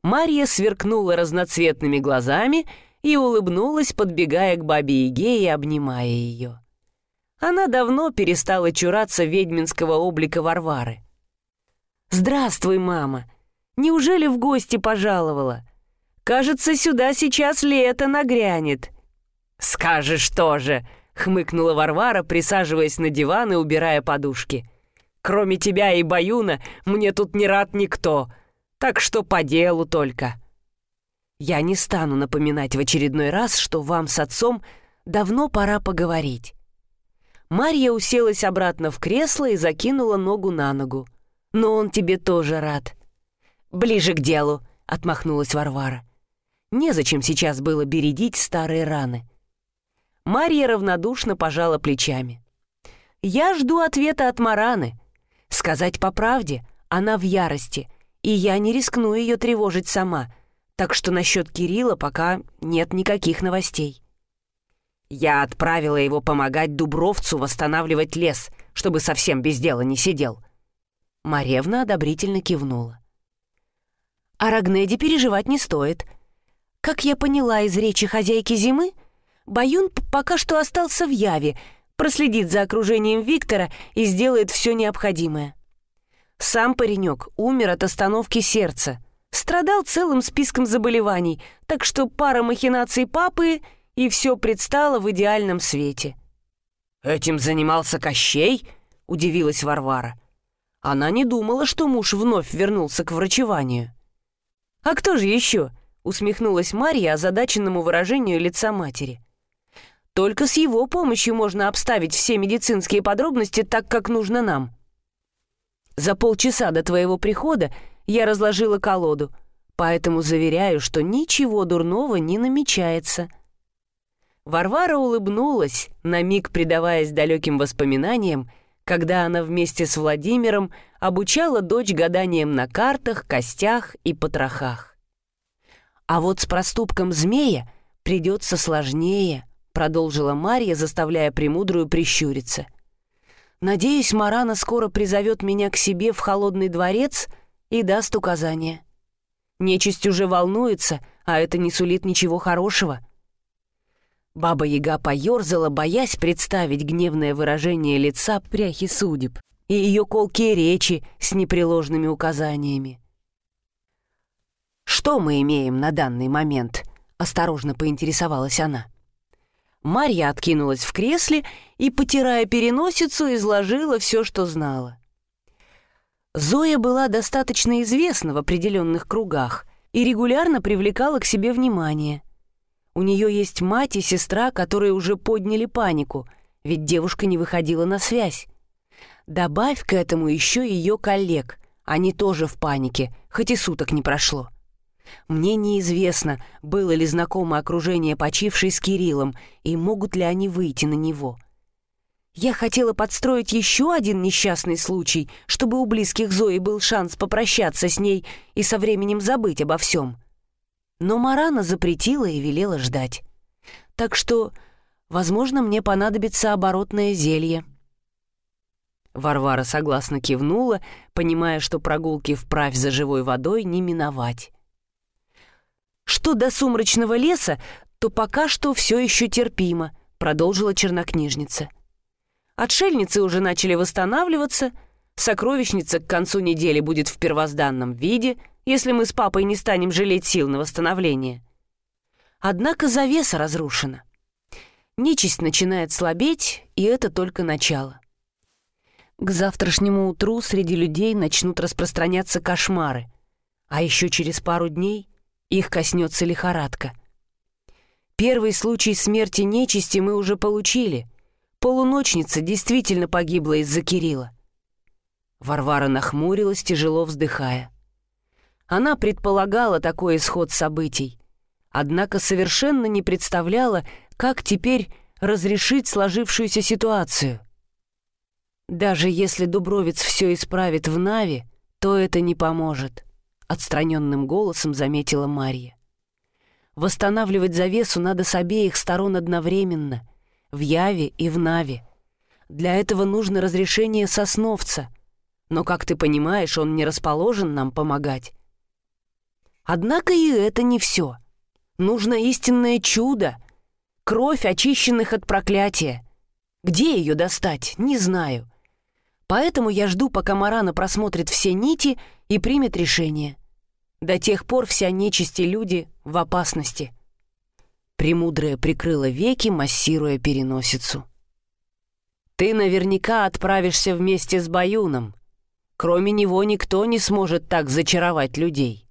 Марья сверкнула разноцветными глазами и улыбнулась, подбегая к бабе Яге и обнимая ее. Она давно перестала чураться ведьминского облика Варвары. «Здравствуй, мама! Неужели в гости пожаловала? Кажется, сюда сейчас лето нагрянет». «Скажешь тоже!» — хмыкнула Варвара, присаживаясь на диван и убирая подушки. «Кроме тебя и Баюна мне тут не рад никто, так что по делу только». Я не стану напоминать в очередной раз, что вам с отцом давно пора поговорить. Марья уселась обратно в кресло и закинула ногу на ногу. Но он тебе тоже рад. Ближе к делу, отмахнулась Варвара. Незачем сейчас было бередить старые раны. Марья равнодушно пожала плечами. «Я жду ответа от Мараны. Сказать по правде, она в ярости, и я не рискну ее тревожить сама, так что насчет Кирилла пока нет никаких новостей. Я отправила его помогать Дубровцу восстанавливать лес, чтобы совсем без дела не сидел. Маревна одобрительно кивнула. О Рагнеде переживать не стоит. Как я поняла из речи хозяйки зимы, Баюн пока что остался в Яве, проследит за окружением Виктора и сделает все необходимое. Сам паренек умер от остановки сердца — страдал целым списком заболеваний, так что пара махинаций папы, и все предстало в идеальном свете. «Этим занимался Кощей?» — удивилась Варвара. Она не думала, что муж вновь вернулся к врачеванию. «А кто же еще?» — усмехнулась Марья озадаченному выражению лица матери. «Только с его помощью можно обставить все медицинские подробности так, как нужно нам. За полчаса до твоего прихода я разложила колоду, поэтому заверяю, что ничего дурного не намечается». Варвара улыбнулась, на миг предаваясь далеким воспоминаниям, когда она вместе с Владимиром обучала дочь гаданиям на картах, костях и потрохах. «А вот с проступком змея придется сложнее», — продолжила Марья, заставляя Премудрую прищуриться. «Надеюсь, Марана скоро призовет меня к себе в холодный дворец и даст указания. Нечисть уже волнуется, а это не сулит ничего хорошего. Баба-яга поерзала, боясь представить гневное выражение лица пряхи судеб и ее колкие речи с непреложными указаниями. «Что мы имеем на данный момент?» — осторожно поинтересовалась она. Марья откинулась в кресле и, потирая переносицу, изложила все, что знала. Зоя была достаточно известна в определенных кругах и регулярно привлекала к себе внимание. У нее есть мать и сестра, которые уже подняли панику, ведь девушка не выходила на связь. Добавь к этому еще ее коллег, они тоже в панике, хоть и суток не прошло. Мне неизвестно, было ли знакомо окружение почившей с Кириллом и могут ли они выйти на него — я хотела подстроить еще один несчастный случай, чтобы у близких Зои был шанс попрощаться с ней и со временем забыть обо всем. Но Марана запретила и велела ждать. Так что, возможно, мне понадобится оборотное зелье. Варвара согласно кивнула, понимая, что прогулки вправь за живой водой не миновать. Что до сумрачного леса, то пока что все еще терпимо, продолжила чернокнижница. — Отшельницы уже начали восстанавливаться, сокровищница к концу недели будет в первозданном виде, если мы с папой не станем жалеть сил на восстановление. Однако завеса разрушена. Нечисть начинает слабеть, и это только начало. К завтрашнему утру среди людей начнут распространяться кошмары, а еще через пару дней их коснется лихорадка. Первый случай смерти нечисти мы уже получили, Полуночница действительно погибла из-за Кирилла. Варвара нахмурилась, тяжело вздыхая. Она предполагала такой исход событий, однако совершенно не представляла, как теперь разрешить сложившуюся ситуацию. Даже если Дубровец все исправит в Наве, то это не поможет, отстраненным голосом заметила Марья. Восстанавливать завесу надо с обеих сторон одновременно, в Яве и в Наве. Для этого нужно разрешение Сосновца, но, как ты понимаешь, он не расположен нам помогать. Однако и это не все. Нужно истинное чудо, кровь очищенных от проклятия. Где ее достать, не знаю. Поэтому я жду, пока Марана просмотрит все нити и примет решение. До тех пор вся нечисть и люди в опасности. Премудрая прикрыла веки, массируя переносицу. «Ты наверняка отправишься вместе с Баюном. Кроме него никто не сможет так зачаровать людей».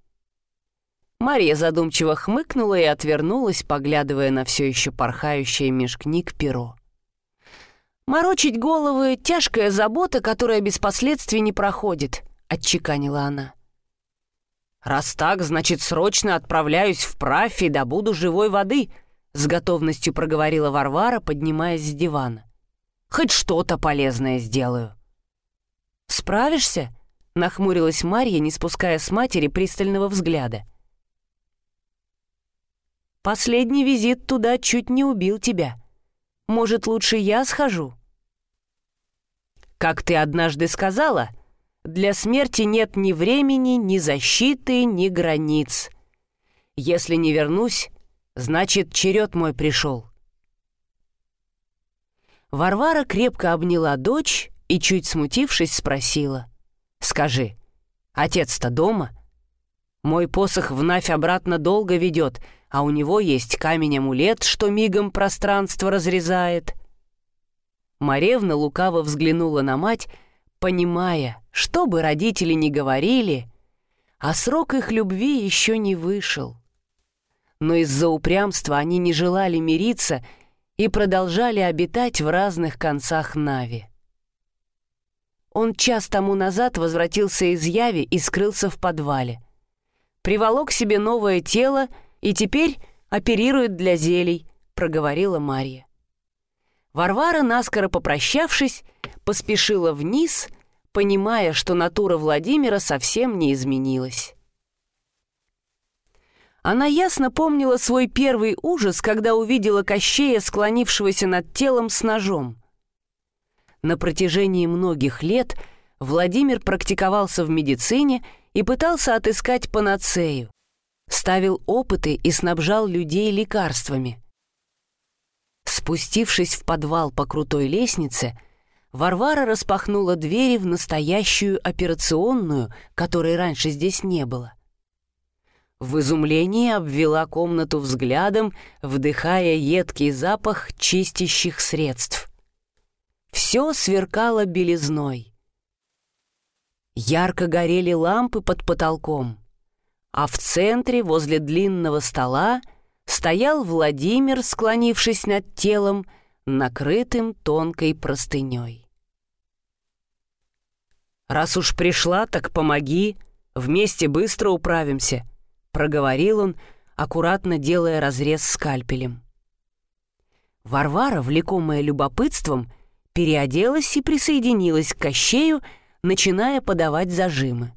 Мария задумчиво хмыкнула и отвернулась, поглядывая на все еще порхающее меж книг перо. «Морочить головы — тяжкая забота, которая без последствий не проходит», — отчеканила она. «Раз так, значит, срочно отправляюсь в правь и добуду живой воды», — с готовностью проговорила Варвара, поднимаясь с дивана. «Хоть что-то полезное сделаю». «Справишься?» — нахмурилась Марья, не спуская с матери пристального взгляда. «Последний визит туда чуть не убил тебя. Может, лучше я схожу?» «Как ты однажды сказала, для смерти нет ни времени, ни защиты, ни границ. Если не вернусь, значит, черед мой пришел». Варвара крепко обняла дочь и, чуть смутившись, спросила. «Скажи, отец-то дома? Мой посох вновь обратно долго ведет, а у него есть камень-амулет, что мигом пространство разрезает». Маревна лукаво взглянула на мать, понимая, что бы родители ни говорили, а срок их любви еще не вышел. Но из-за упрямства они не желали мириться и продолжали обитать в разных концах Нави. Он час тому назад возвратился из Яви и скрылся в подвале. Приволок себе новое тело и теперь оперирует для зелий», — проговорила Марья. Варвара, наскоро попрощавшись, поспешила вниз, понимая, что натура Владимира совсем не изменилась. Она ясно помнила свой первый ужас, когда увидела Кощея, склонившегося над телом с ножом. На протяжении многих лет Владимир практиковался в медицине и пытался отыскать панацею ставил опыты и снабжал людей лекарствами. Спустившись в подвал по крутой лестнице, Варвара распахнула двери в настоящую операционную, которой раньше здесь не было. В изумлении обвела комнату взглядом, вдыхая едкий запах чистящих средств. Все сверкало белизной. Ярко горели лампы под потолком а в центре, возле длинного стола, стоял Владимир, склонившись над телом, накрытым тонкой простыней. «Раз уж пришла, так помоги, вместе быстро управимся», — проговорил он, аккуратно делая разрез скальпелем. Варвара, влекомая любопытством, переоделась и присоединилась к Кощею, начиная подавать зажимы.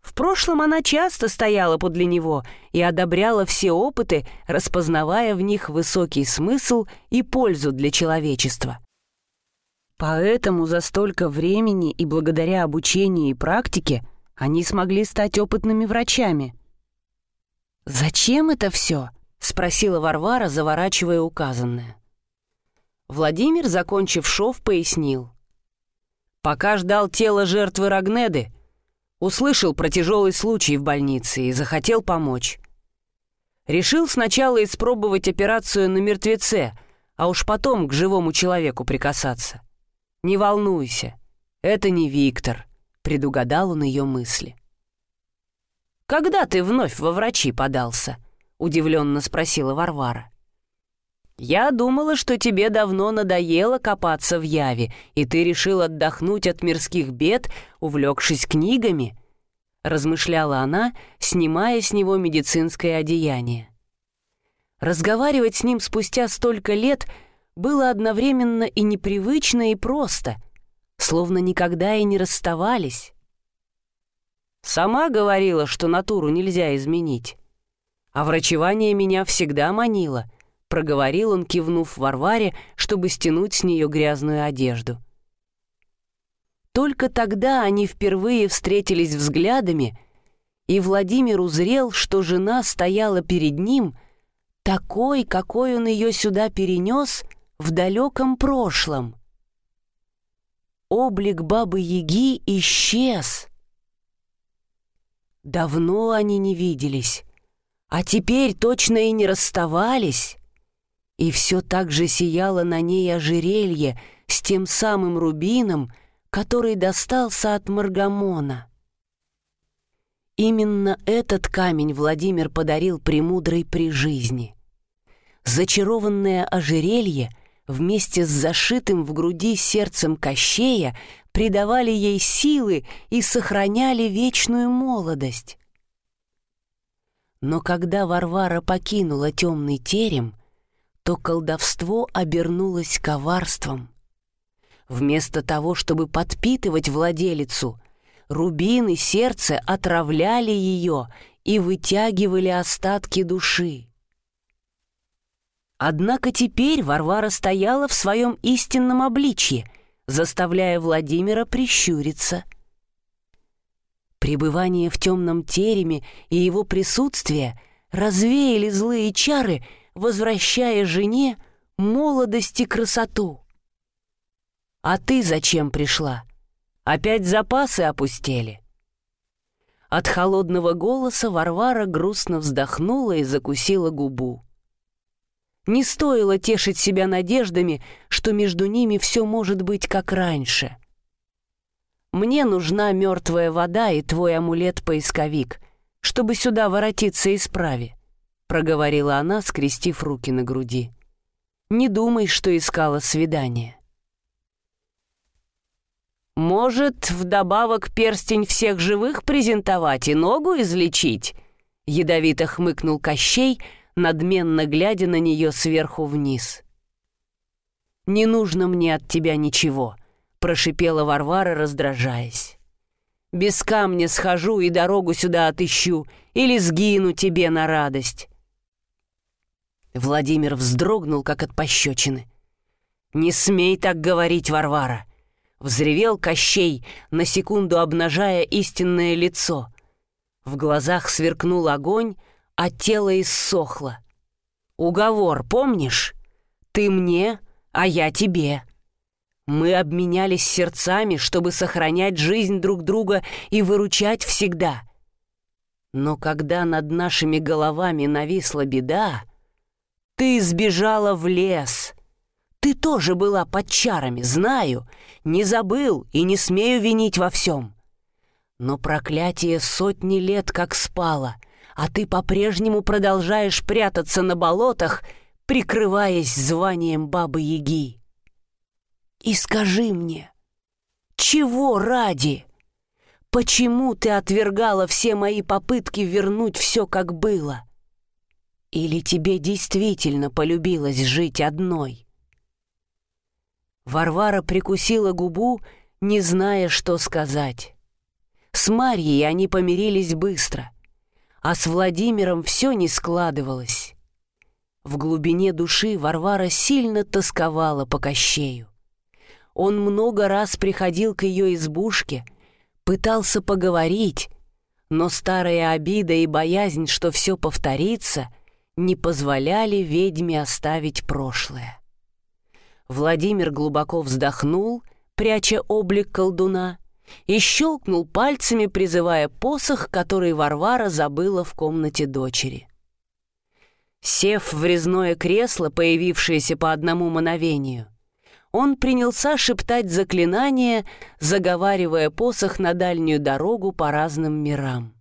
В прошлом она часто стояла подле него и одобряла все опыты, распознавая в них высокий смысл и пользу для человечества. Поэтому за столько времени и благодаря обучению и практике они смогли стать опытными врачами. «Зачем это все?» — спросила Варвара, заворачивая указанное. Владимир, закончив шов, пояснил. «Пока ждал тело жертвы Рагнеды, Услышал про тяжелый случай в больнице и захотел помочь. Решил сначала испробовать операцию на мертвеце, а уж потом к живому человеку прикасаться. «Не волнуйся, это не Виктор», — предугадал он ее мысли. «Когда ты вновь во врачи подался?» — удивленно спросила Варвара. «Я думала, что тебе давно надоело копаться в яве, и ты решил отдохнуть от мирских бед, увлекшись книгами. — размышляла она, снимая с него медицинское одеяние. Разговаривать с ним спустя столько лет было одновременно и непривычно, и просто, словно никогда и не расставались. Сама говорила, что натуру нельзя изменить. А врачевание меня всегда манило, проговорил он, кивнув Варваре, чтобы стянуть с нее грязную одежду. Только тогда они впервые встретились взглядами, и Владимир узрел, что жена стояла перед ним — такой, какой он ее сюда перенес в далеком прошлом. Облик бабы-яги исчез. Давно они не виделись, а теперь точно и не расставались. И все так же сияло на ней ожерелье с тем самым рубином, который достался от Маргамона. Именно этот камень Владимир подарил премудрой при жизни. Зачарованное ожерелье вместе с зашитым в груди сердцем Кощея придавали ей силы и сохраняли вечную молодость. Но когда Варвара покинула темный терем, то колдовство обернулось коварством. Вместо того, чтобы подпитывать владелицу, рубины сердце отравляли ее и вытягивали остатки души. Однако теперь Варвара стояла в своем истинном обличье, заставляя Владимира прищуриться. Пребывание в темном тереме и его присутствие развеяли злые чары, возвращая жене молодость и красоту. «А ты зачем пришла? Опять запасы опустели?» От холодного голоса Варвара грустно вздохнула и закусила губу. Не стоило тешить себя надеждами, что между ними все может быть как раньше. «Мне нужна мертвая вода и твой амулет-поисковик, чтобы сюда воротиться из прави», — проговорила она, скрестив руки на груди. «Не думай, что искала свидание». «Может, вдобавок перстень всех живых презентовать и ногу излечить?» — ядовито хмыкнул Кощей — надменно глядя на нее сверху вниз. «Не нужно мне от тебя ничего», — прошипела Варвара, раздражаясь. «Без камня схожу и дорогу сюда отыщу, или сгину тебе на радость». Владимир вздрогнул, как от пощечины. «Не смей так говорить, Варвара!» Взревел Кощей, на секунду обнажая истинное лицо. В глазах сверкнул огонь, а тело иссохло. Уговор, помнишь? Ты мне, а я тебе. Мы обменялись сердцами, чтобы сохранять жизнь друг друга и выручать всегда. Но когда над нашими головами нависла беда, ты сбежала в лес. Ты тоже была под чарами, знаю, не забыл и не смею винить во всем. Но проклятие сотни лет как спало — а ты по-прежнему продолжаешь прятаться на болотах, прикрываясь званием Бабы-Яги. И скажи мне, чего ради? Почему ты отвергала все мои попытки вернуть все, как было? Или тебе действительно полюбилось жить одной? Варвара прикусила губу, не зная, что сказать. С Марьей они помирились быстро — а с Владимиром все не складывалось. В глубине души Варвара сильно тосковала по Кощею. Он много раз приходил к ее избушке, пытался поговорить, но старая обида и боязнь, что все повторится, не позволяли ведьме оставить прошлое. Владимир глубоко вздохнул, пряча облик колдуна, и щелкнул пальцами, призывая посох, который Варвара забыла в комнате дочери. Сев в резное кресло, появившееся по одному мановению, он принялся шептать заклинания, заговаривая посох на дальнюю дорогу по разным мирам.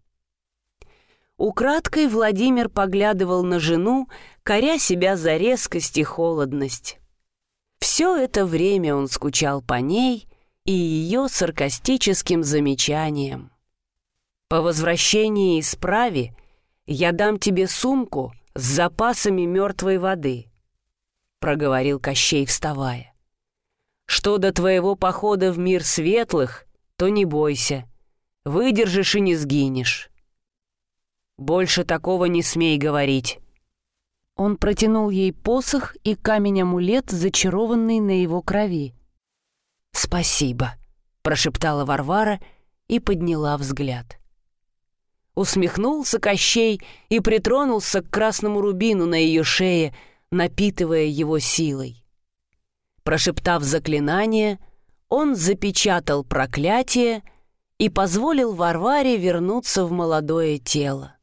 Украдкой Владимир поглядывал на жену, коря себя за резкость и холодность. Все это время он скучал по ней — и ее саркастическим замечанием. По возвращении из прави я дам тебе сумку с запасами мертвой воды», — проговорил Кощей, вставая. «Что до твоего похода в мир светлых, то не бойся, выдержишь и не сгинешь. Больше такого не смей говорить». Он протянул ей посох и камень-амулет, зачарованный на его крови. «Спасибо», — прошептала Варвара и подняла взгляд. Усмехнулся Кощей и притронулся к красному рубину на ее шее, напитывая его силой. Прошептав заклинание, он запечатал проклятие и позволил Варваре вернуться в молодое тело.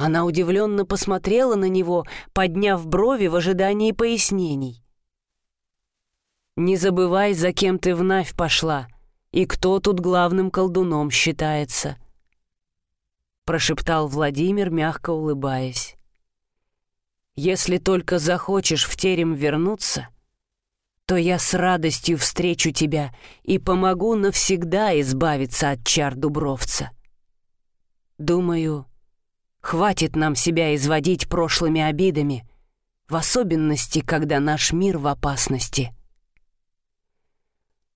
Она удивленно посмотрела на него, подняв брови в ожидании пояснений. «Не забывай, за кем ты вновь пошла, и кто тут главным колдуном считается», — прошептал Владимир, мягко улыбаясь. «Если только захочешь в терем вернуться, то я с радостью встречу тебя и помогу навсегда избавиться от чар Дубровца. Думаю, Хватит нам себя изводить прошлыми обидами, в особенности, когда наш мир в опасности.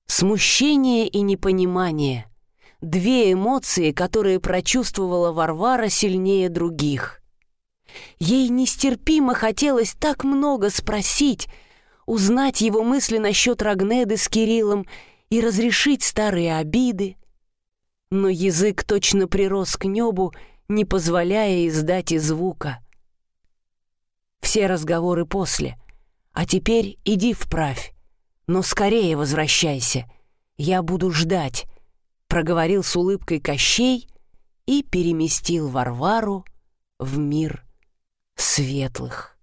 Смущение и непонимание — две эмоции, которые прочувствовала Варвара сильнее других. Ей нестерпимо хотелось так много спросить, узнать его мысли насчет Рагнеды с Кириллом и разрешить старые обиды. Но язык точно прирос к небу, не позволяя издать и звука. Все разговоры после. А теперь иди вправь, но скорее возвращайся. Я буду ждать, проговорил с улыбкой Кощей и переместил Варвару в мир светлых.